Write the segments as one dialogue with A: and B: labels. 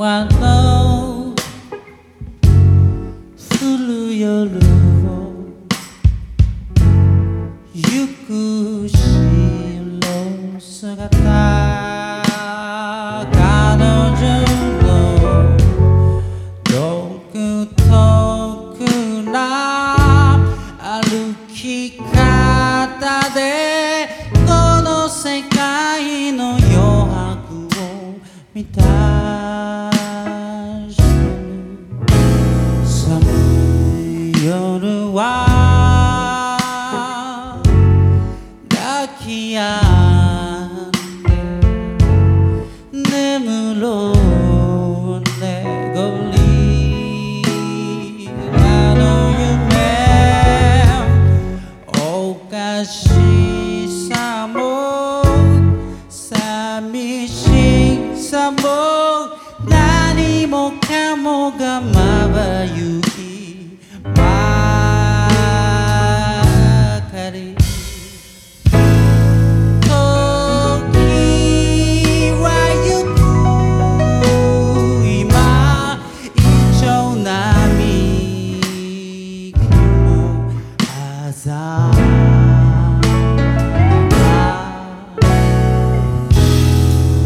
A: 和の降る夜を行く白姿彼女の遠く遠くな歩き方でこの世界の余白を満た抱き合って眠ろうねごりあの夢おかしさも寂しさも何もかもがまばゆき鮮やか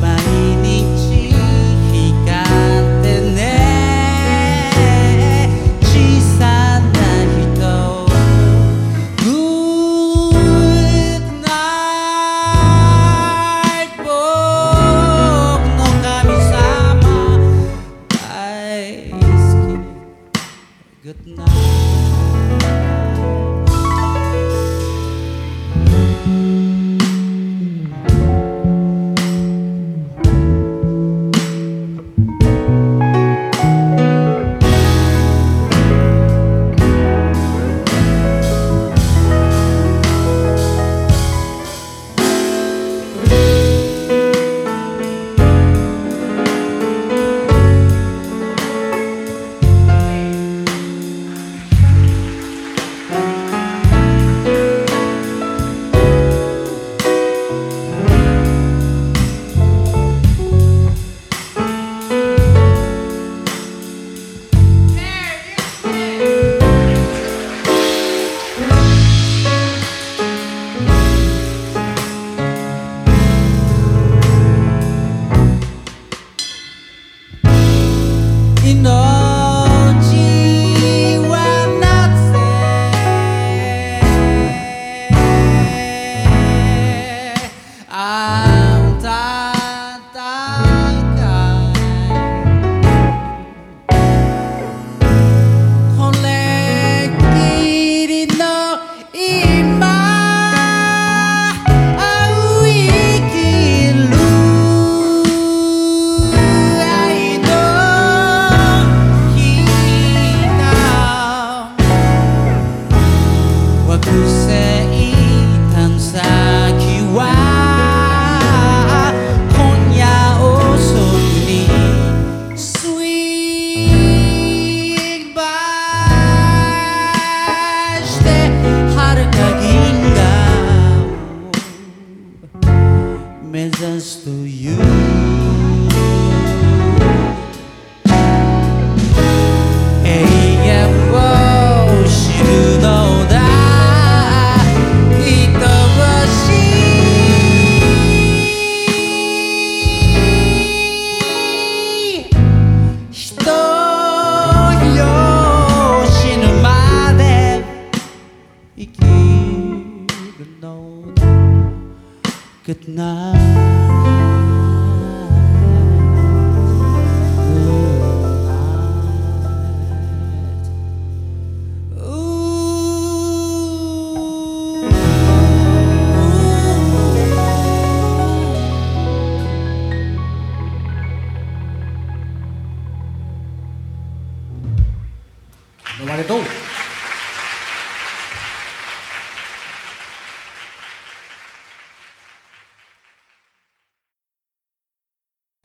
A: 毎日光ってね。小さな人。Good night 僕の神様。大好き。Good night know Good night